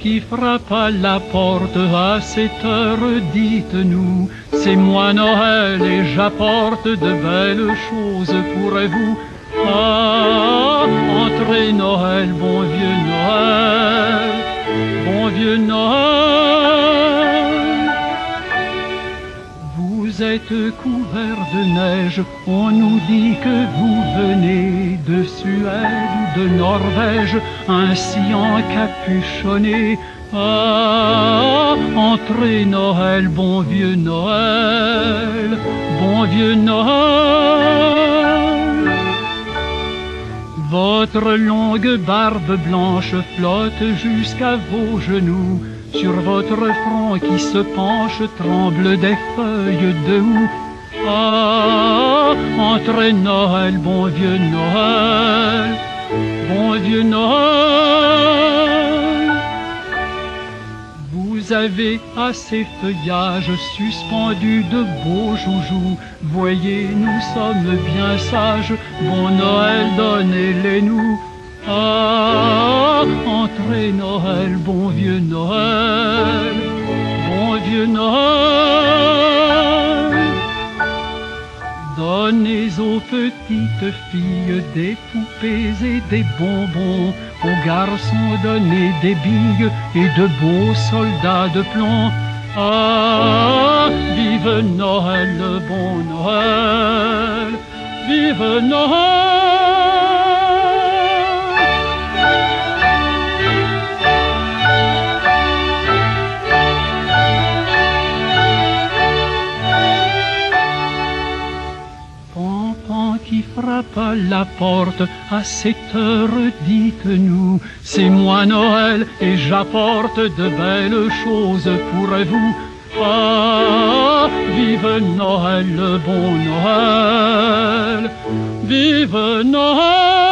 qui frappe à la porte à cette heure, dites-nous, c'est moi Noël et j'apporte de belles choses pour vous. Ah, entrez Noël, bon vieux Noël, bon vieux Noël. Vous êtes couvert de neige, on nous dit que vous venez de Suède ou de Norvège, ainsi encapuchonné. Ah, entrez Noël, bon vieux Noël, bon vieux Noël. Votre longue barbe blanche flotte jusqu'à vos genoux. Sur votre front qui se penche tremble des feuilles de houx. Ah, entre Noël, bon vieux Noël, bon vieux Noël. Vous avez à ces feuillages suspendus de beaux joujoux. Voyez, nous sommes bien sages, bon Noël, donnez-les-nous. Ah, entrez Noël, bon vieux Noël, bon vieux Noël. Donnez aux petites filles des poupées et des bonbons, aux garçons donnez des billes et de beaux soldats de plomb. Ah, vive Noël, bon Noël, vive Noël. Qui frappe à la porte à cette heure, dites-nous, c'est moi Noël et j'apporte de belles choses pour vous. Ah, vive Noël, bon Noël, vive Noël.